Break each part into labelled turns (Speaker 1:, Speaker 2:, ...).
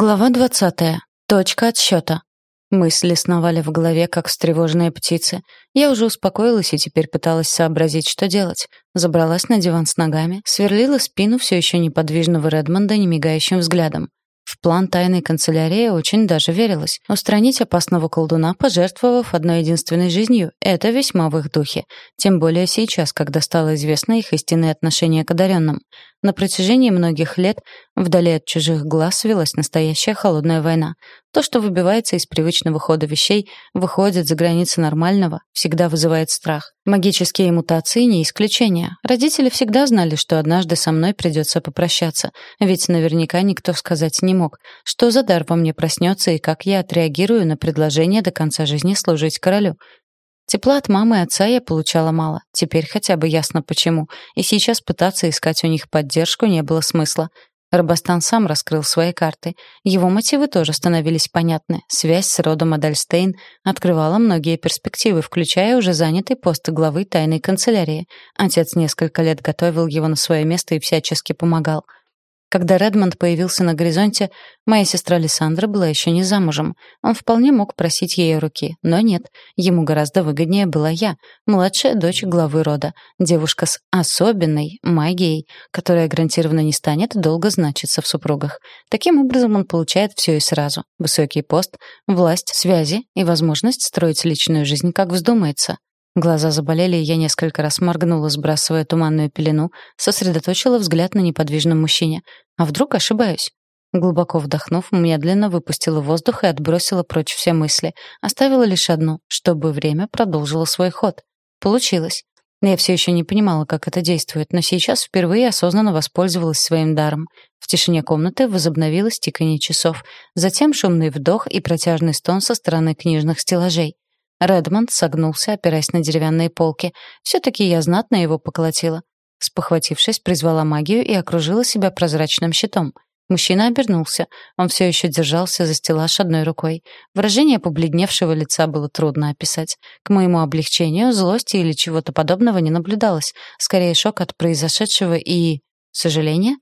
Speaker 1: Глава двадцатая. Точка отсчета. Мысли сновали в голове, как встревоженные птицы. Я уже успокоилась и теперь пыталась сообразить, что делать. Забралась на диван с ногами, сверлила спину все еще неподвижного Редмонда немигающим взглядом. В план тайной канцелярии очень даже верилось. Устранить опасного колдуна, пожертвовав одной единственной жизнью, это весьма в их духе. Тем более сейчас, когда стало известно их истинное отношение к одаренным. На протяжении многих лет вдали от чужих глаз велась настоящая холодная война. То, что выбивается из привычного хода вещей, выходит за границы нормального, всегда вызывает страх. Магические мутации не исключение. Родители всегда знали, что однажды со мной придется попрощаться, ведь наверняка никто сказать не мог, что за дар во мне проснется и как я отреагирую на предложение до конца жизни служить королю. Тепла от мамы и отца я получала мало. Теперь хотя бы ясно почему. И сейчас пытаться искать у них поддержку не было смысла. Рабастан сам раскрыл свои карты. Его мотивы тоже становились понятны. Связь с родом Адальстейн открывала многие перспективы, включая уже занятый пост главы тайной канцелярии. Отец несколько лет готовил его на свое место и всячески помогал — когда Редмонд появился на горизонте, моя сестра Лиссандра была еще не замужем. Он вполне мог просить ее руки, но нет. Ему гораздо выгоднее была я, младшая дочь главы рода, девушка с особенной магией, которая гарантированно не станет долго значиться в супругах. Таким образом он получает все и сразу: высокий пост, власть, связи и возможность строить личную жизнь как вздумается. Глаза заболели, и я несколько раз моргнула, сбрасывая туманную пелену, сосредоточила взгляд на неподвижном мужчине. А вдруг ошибаюсь? Глубоко вдохнув, медленно выпустила воздух и отбросила прочь все мысли. Оставила лишь одну, чтобы время продолжило свой ход. Получилось. Я все еще не понимала, как это действует, но сейчас впервые осознанно воспользовалась своим даром. В тишине комнаты возобновилось тиканье часов, затем шумный вдох и протяжный стон со стороны книжных стеллажей. Редмонд согнулся, опираясь на деревянные полки. Все-таки я знатно его поколотила. Спохватившись, призвала магию и окружила себя прозрачным щитом. Мужчина обернулся. Он все еще держался за стеллаж одной рукой. Выражение побледневшего лица было трудно описать. К моему облегчению злости или чего-то подобного не наблюдалось. Скорее шок от произошедшего и... сожаление?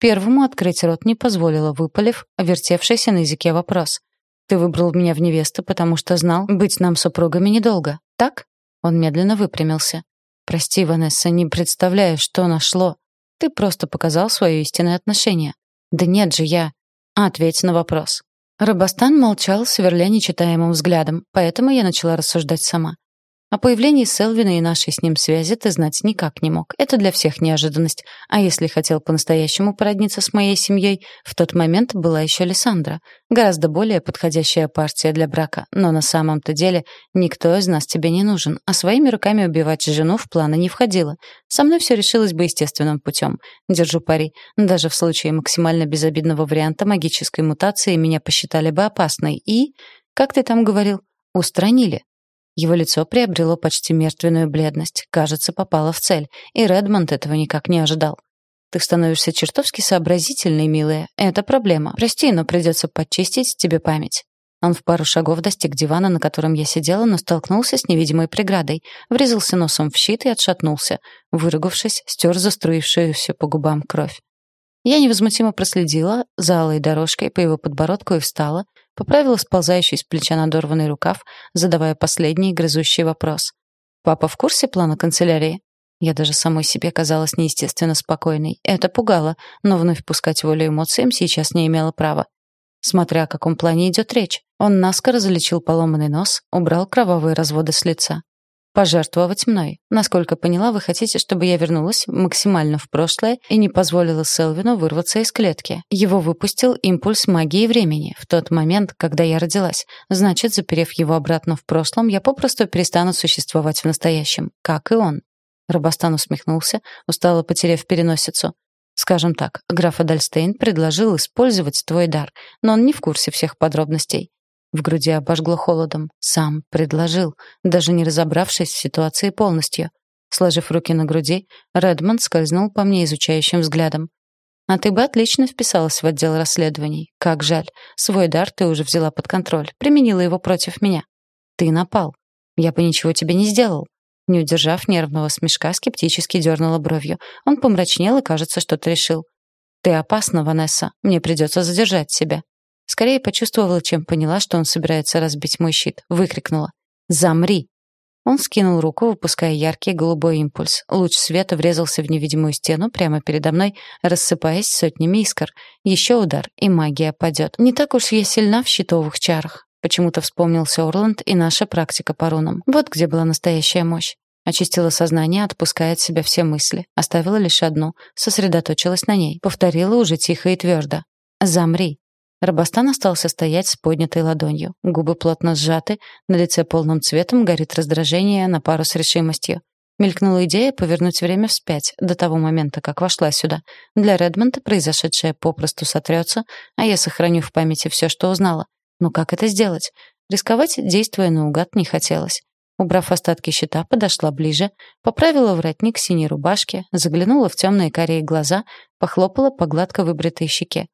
Speaker 1: Первому открыть рот не позволило, выпалив, вертевшийся на языке вопрос. Ты выбрал меня в невесту, потому что знал, быть нам супругами недолго. Так? Он медленно выпрямился. Прости, Ванесса, не представляю, что нашло. Ты просто показал свое истинное отношение. Да нет же, я... ответь на вопрос. Рабастан молчал, сверля нечитаемым взглядом, поэтому я начала рассуждать сама. О появлении Селвина и нашей с ним связи ты знать никак не мог. Это для всех неожиданность. А если хотел по-настоящему породниться с моей семьей, в тот момент была еще Лиссандра. Гораздо более подходящая партия для брака. Но на самом-то деле никто из нас тебе не нужен. А своими руками убивать жену в планы не входило. Со мной все решилось бы естественным путем. Держу пари. Даже в случае максимально безобидного варианта магической мутации меня посчитали бы опасной. И, как ты там говорил, устранили. Его лицо приобрело почти мертвенную бледность, кажется, попало в цель, и Редмонд этого никак не ожидал. Ты становишься чертовски сообразительной, милая. Это проблема. Прости, но придется подчистить тебе память. Он в пару шагов достиг дивана, на котором я сидела, но столкнулся с невидимой преградой, врезался носом в щит и отшатнулся. Выругавшись, стер заструившуюся по губам кровь. Я невозмутимо проследила за алой дорожкой по его подбородку и встала, Поправила сползающий с плеча надорванный рукав, задавая последний грызущий вопрос. «Папа в курсе плана канцелярии?» Я даже самой себе казалась неестественно спокойной. Это пугало, но вновь пускать волю эмоциям сейчас не имела права. Смотря о каком плане идет речь. Он наскоро залечил поломанный нос, убрал кровавые разводы с лица пожертвовать мной. Насколько поняла, вы хотите, чтобы я вернулась максимально в прошлое и не позволила Селвину вырваться из клетки. Его выпустил импульс магии времени в тот момент, когда я родилась. Значит, заперев его обратно в прошлом, я попросту перестану существовать в настоящем, как и он. Робостан усмехнулся, устало потеряв переносицу. Скажем так, граф Адальстейн предложил использовать твой дар, но он не в курсе всех подробностей. В груди обожгло холодом. Сам предложил, даже не разобравшись в ситуации полностью. Сложив руки на груди, Редмонд скользнул по мне изучающим взглядом. «А ты бы отлично вписалась в отдел расследований. Как жаль. Свой дар ты уже взяла под контроль, применила его против меня. Ты напал. Я бы ничего тебе не сделал». Не удержав нервного смешка, скептически дернула бровью. Он помрачнел и, кажется, что-то решил. «Ты опасна, Ванесса. Мне придется задержать себя». Скорее почувствовала, чем поняла, что он собирается разбить мой щит. Выкрикнула. «Замри!» Он скинул руку, выпуская яркий голубой импульс. Луч света врезался в невидимую стену прямо передо мной, рассыпаясь сотнями искр. Еще удар, и магия падет. Не так уж я сильна в щитовых чарах. Почему-то вспомнился Орланд и наша практика по рунам. Вот где была настоящая мощь. Очистила сознание, отпуская от себя все мысли. Оставила лишь одну. Сосредоточилась на ней. Повторила уже тихо и твердо. «Замри». Рабостан остался стоять с поднятой ладонью. Губы плотно сжаты, на лице полным цветом горит раздражение на пару с решимостью. Мелькнула идея повернуть время вспять, до того момента, как вошла сюда. Для Редмонда произошедшее попросту сотрется, а я сохраню в памяти все, что узнала. Но как это сделать? Рисковать, действуя наугад, не хотелось. Убрав остатки щита, подошла ближе, поправила воротник синей рубашки, заглянула в темные карие глаза, похлопала по гладко выбритой щеке.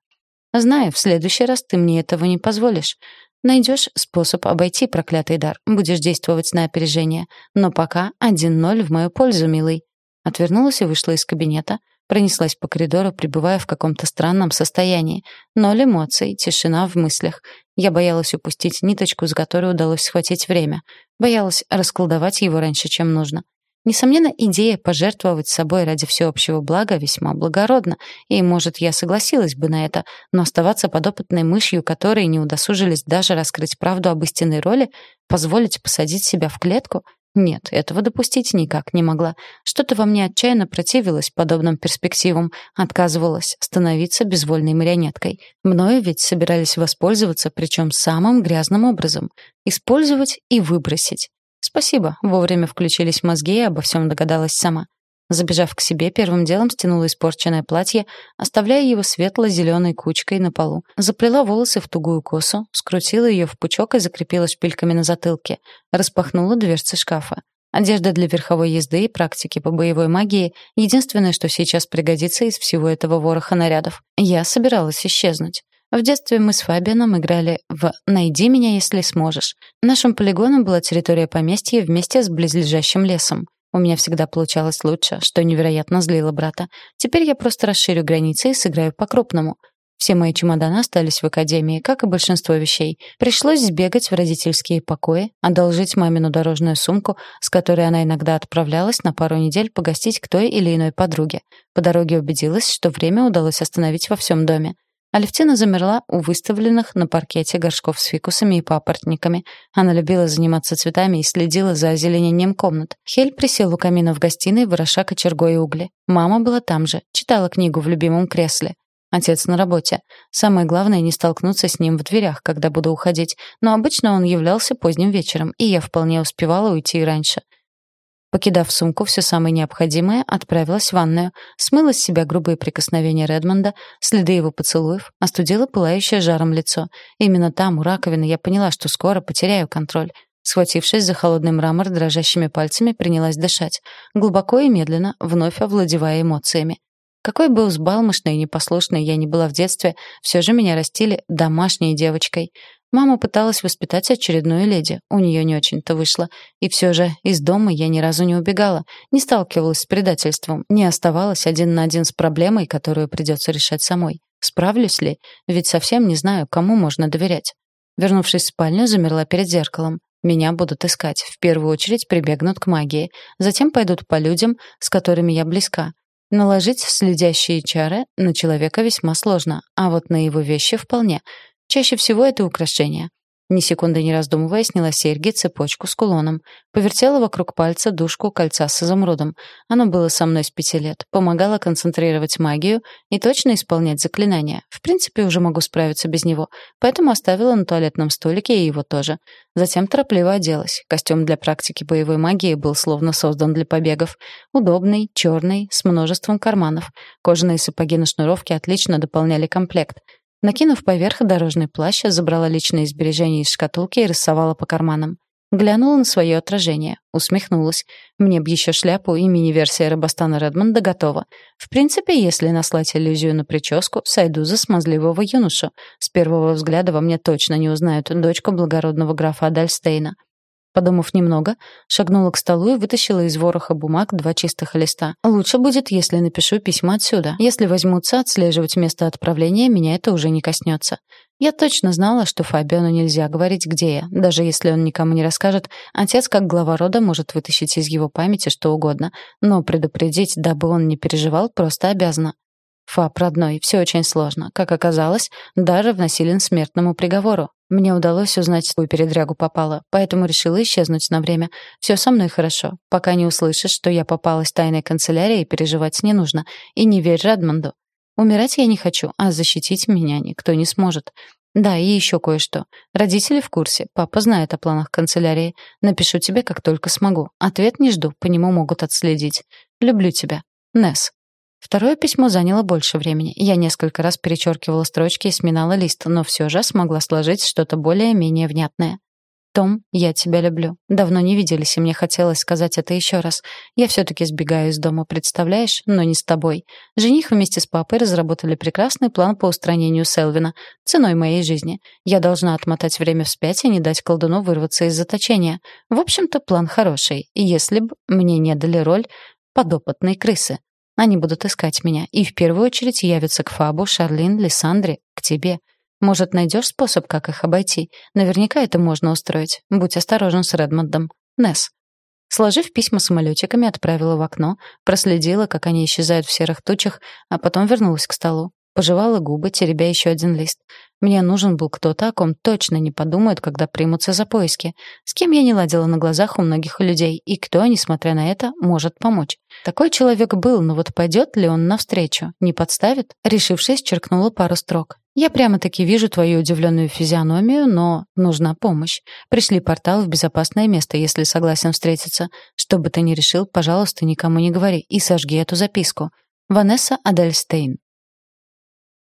Speaker 1: Знаю, в следующий раз ты мне этого не позволишь. Найдешь способ обойти проклятый дар, будешь действовать на опережение. Но пока один ноль в мою пользу, милый». Отвернулась и вышла из кабинета, пронеслась по коридору, пребывая в каком-то странном состоянии. Ноль эмоций, тишина в мыслях. Я боялась упустить ниточку, с которой удалось схватить время. Боялась расколдовать его раньше, чем нужно. Несомненно, идея пожертвовать собой ради всеобщего блага весьма благородна, и, может, я согласилась бы на это, но оставаться подопытной мышью, которой не удосужились даже раскрыть правду об истинной роли, позволить посадить себя в клетку? Нет, этого допустить никак не могла. Что-то во мне отчаянно противилось подобным перспективам, отказывалось становиться безвольной марионеткой. Мною ведь собирались воспользоваться, причем самым грязным образом. Использовать и выбросить. Спасибо, вовремя включились мозги и обо всем догадалась сама. Забежав к себе, первым делом стянула испорченное платье, оставляя его светло-зеленой кучкой на полу. Заплела волосы в тугую косу, скрутила ее в пучок и закрепила шпильками на затылке. Распахнула дверцы шкафа. Одежда для верховой езды и практики по боевой магии — единственное, что сейчас пригодится из всего этого вороха нарядов. Я собиралась исчезнуть. В детстве мы с Фабианом играли в «Найди меня, если сможешь». Нашим полигоном была территория поместья вместе с близлежащим лесом. У меня всегда получалось лучше, что невероятно злило брата. Теперь я просто расширю границы и сыграю по-крупному. Все мои чемоданы остались в академии, как и большинство вещей. Пришлось сбегать в родительские покои, одолжить мамину дорожную сумку, с которой она иногда отправлялась на пару недель погостить к той или иной подруге. По дороге убедилась, что время удалось остановить во всем доме. Алевтина замерла у выставленных на паркете горшков с фикусами и папоротниками. Она любила заниматься цветами и следила за озеленением комнат. Хель присел у камина в гостиной, вороша кочергой угли. Мама была там же, читала книгу в любимом кресле. Отец на работе. Самое главное — не столкнуться с ним в дверях, когда буду уходить. Но обычно он являлся поздним вечером, и я вполне успевала уйти раньше. Покидав сумку все самое необходимое, отправилась в ванную, смыла с себя грубые прикосновения Редмонда, следы его поцелуев, остудила пылающее жаром лицо. Именно там, у раковины, я поняла, что скоро потеряю контроль. Схватившись за холодный мрамор дрожащими пальцами, принялась дышать, глубоко и медленно, вновь овладевая эмоциями. Какой бы взбалмошной и непослушной я ни была в детстве, все же меня растили домашней девочкой. Мама пыталась воспитать очередную леди, у нее не очень-то вышло. И все же из дома я ни разу не убегала, не сталкивалась с предательством, не оставалась один на один с проблемой, которую придется решать самой. Справлюсь ли? Ведь совсем не знаю, кому можно доверять. Вернувшись в спальню, замерла перед зеркалом. Меня будут искать. В первую очередь прибегнут к магии. Затем пойдут по людям, с которыми я близка. Наложить следящие чары на человека весьма сложно, а вот на его вещи вполне — Чаще всего это украшения. Ни секунды не раздумывая, сняла серьги, цепочку с кулоном. Повертела вокруг пальца дужку кольца с изумрудом. Оно было со мной с пяти лет. Помогало концентрировать магию и точно исполнять заклинания. В принципе, уже могу справиться без него. Поэтому оставила на туалетном столике и его тоже. Затем торопливо оделась. Костюм для практики боевой магии был словно создан для побегов. Удобный, черный, с множеством карманов. Кожаные сапоги на шнуровке отлично дополняли комплект. Накинув поверх дорожный плащ, забрала личные сбережения из шкатулки и рассовала по карманам. Глянула на свое отражение, усмехнулась. Мне б еще шляпу и мини-версия Робостана Редмонда готова. В принципе, если наслать иллюзию на прическу, сойду за смазливого юношу. С первого взгляда во мне точно не узнают дочку благородного графа Адальстейна. Подумав немного, шагнула к столу и вытащила из вороха бумаг два чистых листа. Лучше будет, если напишу письмо отсюда. Если возьмутся отслеживать место отправления, меня это уже не коснется. Я точно знала, что Фабиону нельзя говорить, где я. Даже если он никому не расскажет, отец, как глава рода, может вытащить из его памяти что угодно. Но предупредить, дабы он не переживал, просто обязана. Фаб, родной, все очень сложно. Как оказалось, дар равносилен смертному приговору. Мне удалось узнать, в какую передрягу попала, поэтому решила исчезнуть на время. Все со мной хорошо. Пока не услышишь, что я попалась тайной канцелярии, переживать не нужно. И не верь Радмонду. Умирать я не хочу, а защитить меня никто не сможет. Да, и еще кое-что. Родители в курсе. Папа знает о планах канцелярии. Напишу тебе, как только смогу. Ответ не жду, по нему могут отследить. Люблю тебя. Несс. Второе письмо заняло больше времени. Я несколько раз перечеркивала строчки и сминала лист, но все же смогла сложить что-то более-менее внятное. «Том, я тебя люблю. Давно не виделись, и мне хотелось сказать это еще раз. Я все-таки сбегаю из дома, представляешь? Но не с тобой. Жених вместе с папой разработали прекрасный план по устранению Селвина, ценой моей жизни. Я должна отмотать время вспять и не дать колдуну вырваться из заточения. В общем-то, план хороший, если бы мне не дали роль подопытной крысы. Они будут искать меня, и в первую очередь явятся к Фабу, Шарлин, Лиссандре, к тебе. Может, найдешь способ, как их обойти? Наверняка это можно устроить. Будь осторожен с Редмондом. Несс. Сложив письма самолетиками, отправила в окно, проследила, как они исчезают в серых тучах, а потом вернулась к столу. Пожевала губы, теребя еще один лист. Мне нужен был кто-то, о ком точно не подумают, когда примутся за поиски. С кем я не ладила на глазах у многих людей, и кто, несмотря на это, может помочь. Такой человек был, но вот пойдет ли он навстречу? Не подставит? Решившись, черкнула пару строк. Я прямо-таки вижу твою удивленную физиономию, но нужна помощь. Пришли портал в безопасное место, если согласен встретиться. Что бы ты ни решил, пожалуйста, никому не говори и сожги эту записку. Ванесса Адельстейн